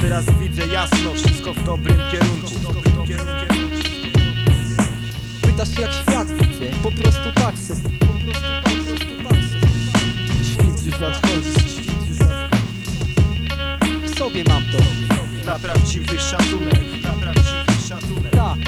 Teraz widzę jasno, wszystko w dobrym kierunku. Pytasz jak świat widzę, po prostu tak se Świt już nadchodzi. W sobie mam to. Na prawdziwy szacunek Na prawdziwy szacunek. Tak.